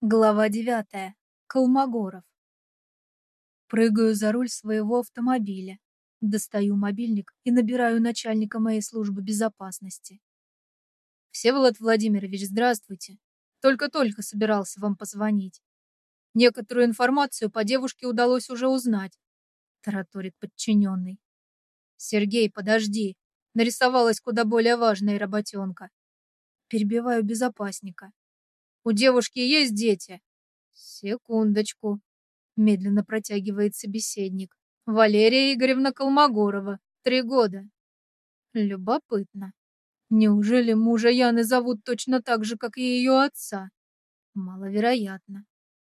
Глава девятая. Колмогоров. Прыгаю за руль своего автомобиля, достаю мобильник и набираю начальника моей службы безопасности. Всеволод Владимирович, здравствуйте. Только-только собирался вам позвонить. Некоторую информацию по девушке удалось уже узнать, тараторит подчиненный. Сергей, подожди. Нарисовалась куда более важная работенка. Перебиваю безопасника. У девушки есть дети? Секундочку. Медленно протягивает собеседник. Валерия Игоревна Колмогорова. Три года. Любопытно. Неужели мужа Яны зовут точно так же, как и ее отца? Маловероятно.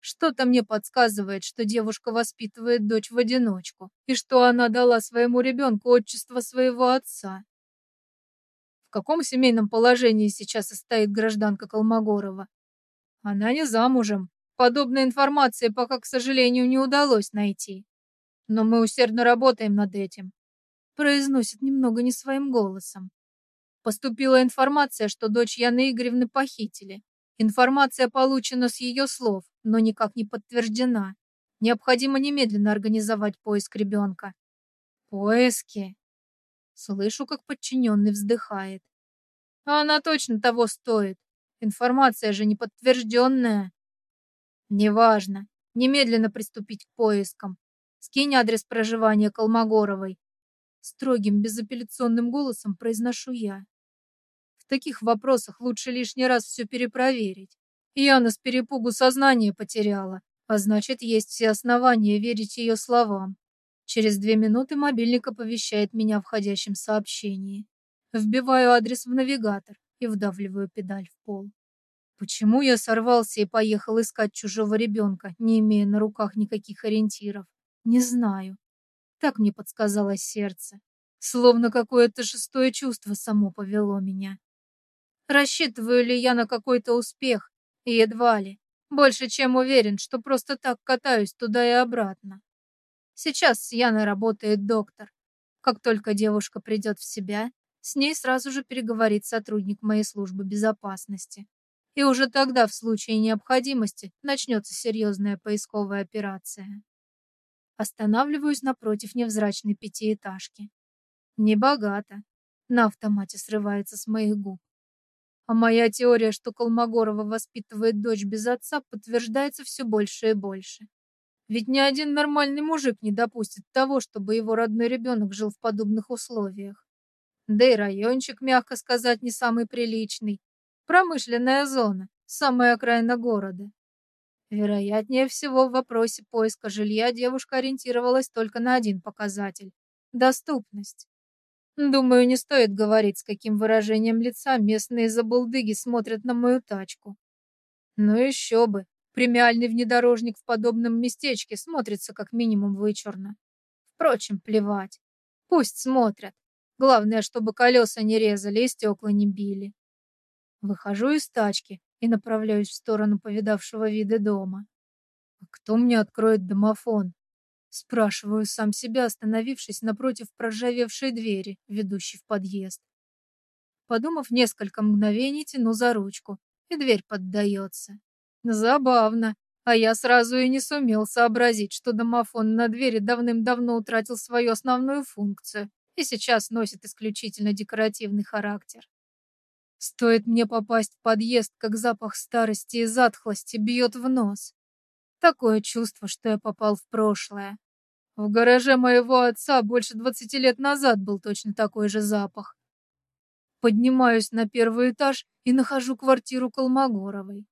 Что-то мне подсказывает, что девушка воспитывает дочь в одиночку, и что она дала своему ребенку отчество своего отца. В каком семейном положении сейчас состоит гражданка Колмогорова? Она не замужем. Подобной информации пока, к сожалению, не удалось найти. Но мы усердно работаем над этим. Произносит немного не своим голосом. Поступила информация, что дочь Яны Игоревны похитили. Информация получена с ее слов, но никак не подтверждена. Необходимо немедленно организовать поиск ребенка. Поиски. Слышу, как подчиненный вздыхает. А она точно того стоит. Информация же не подтвержденная. Неважно. Немедленно приступить к поискам. Скинь адрес проживания Колмогоровой. Строгим, безапелляционным голосом произношу я. В таких вопросах лучше лишний раз все перепроверить. Яна с перепугу сознание потеряла, а значит, есть все основания верить ее словам. Через две минуты мобильник оповещает меня о входящем сообщении. Вбиваю адрес в навигатор и вдавливаю педаль в пол. Почему я сорвался и поехал искать чужого ребенка, не имея на руках никаких ориентиров? Не знаю. Так мне подсказало сердце. Словно какое-то шестое чувство само повело меня. Рассчитываю ли я на какой-то успех? Едва ли. Больше чем уверен, что просто так катаюсь туда и обратно. Сейчас с Яной работает доктор. Как только девушка придет в себя, с ней сразу же переговорит сотрудник моей службы безопасности. И уже тогда, в случае необходимости, начнется серьезная поисковая операция. Останавливаюсь напротив невзрачной пятиэтажки. Небогато. На автомате срывается с моих губ. А моя теория, что Колмогорова воспитывает дочь без отца, подтверждается все больше и больше. Ведь ни один нормальный мужик не допустит того, чтобы его родной ребенок жил в подобных условиях. Да и райончик, мягко сказать, не самый приличный. Промышленная зона, самая окраина города. Вероятнее всего, в вопросе поиска жилья девушка ориентировалась только на один показатель – доступность. Думаю, не стоит говорить, с каким выражением лица местные забулдыги смотрят на мою тачку. Ну еще бы, премиальный внедорожник в подобном местечке смотрится как минимум вычурно. Впрочем, плевать. Пусть смотрят. Главное, чтобы колеса не резали и стекла не били. Выхожу из тачки и направляюсь в сторону повидавшего виды дома. А кто мне откроет домофон? Спрашиваю сам себя, остановившись напротив проржавевшей двери, ведущей в подъезд. Подумав несколько мгновений, тяну за ручку, и дверь поддается. Забавно, а я сразу и не сумел сообразить, что домофон на двери давным-давно утратил свою основную функцию и сейчас носит исключительно декоративный характер. Стоит мне попасть в подъезд, как запах старости и затхлости бьет в нос. Такое чувство, что я попал в прошлое. В гараже моего отца больше двадцати лет назад был точно такой же запах. Поднимаюсь на первый этаж и нахожу квартиру Колмогоровой.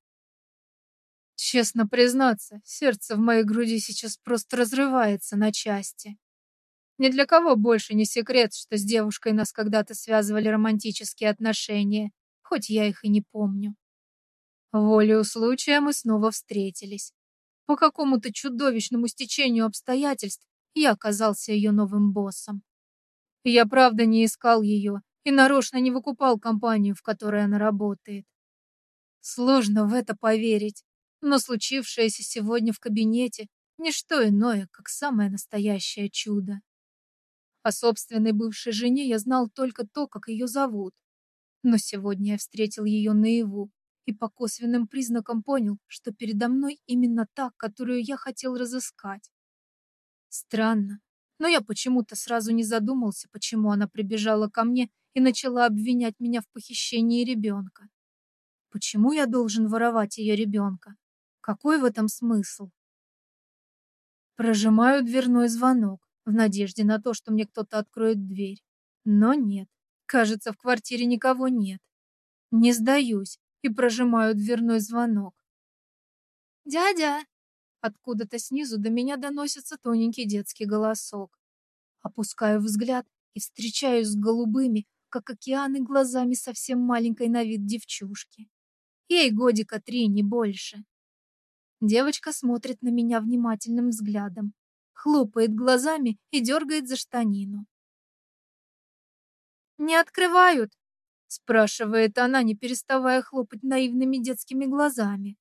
Честно признаться, сердце в моей груди сейчас просто разрывается на части. Ни для кого больше не секрет, что с девушкой нас когда-то связывали романтические отношения, хоть я их и не помню. Волею случая мы снова встретились. По какому-то чудовищному стечению обстоятельств я оказался ее новым боссом. Я правда не искал ее и нарочно не выкупал компанию, в которой она работает. Сложно в это поверить, но случившееся сегодня в кабинете – не что иное, как самое настоящее чудо. О собственной бывшей жене я знал только то, как ее зовут. Но сегодня я встретил ее наяву и по косвенным признакам понял, что передо мной именно та, которую я хотел разыскать. Странно, но я почему-то сразу не задумался, почему она прибежала ко мне и начала обвинять меня в похищении ребенка. Почему я должен воровать ее ребенка? Какой в этом смысл? Прожимаю дверной звонок в надежде на то, что мне кто-то откроет дверь. Но нет. Кажется, в квартире никого нет. Не сдаюсь и прожимаю дверной звонок. «Дядя!» Откуда-то снизу до меня доносится тоненький детский голосок. Опускаю взгляд и встречаюсь с голубыми, как океаны, глазами совсем маленькой на вид девчушки. Ей годика три, не больше. Девочка смотрит на меня внимательным взглядом, хлопает глазами и дергает за штанину. «Не открывают?» — спрашивает она, не переставая хлопать наивными детскими глазами.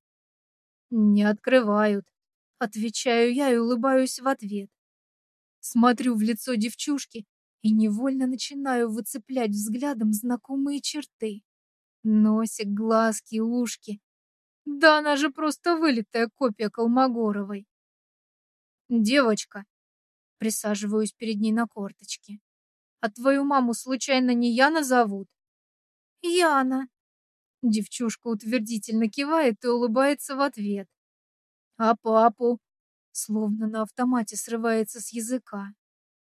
«Не открывают», — отвечаю я и улыбаюсь в ответ. Смотрю в лицо девчушки и невольно начинаю выцеплять взглядом знакомые черты. Носик, глазки, ушки. Да она же просто вылитая копия Колмогоровой. Девочка, присаживаюсь перед ней на корточке. А твою маму случайно не Яна зовут? Яна. Девчушка утвердительно кивает и улыбается в ответ. А папу? Словно на автомате срывается с языка.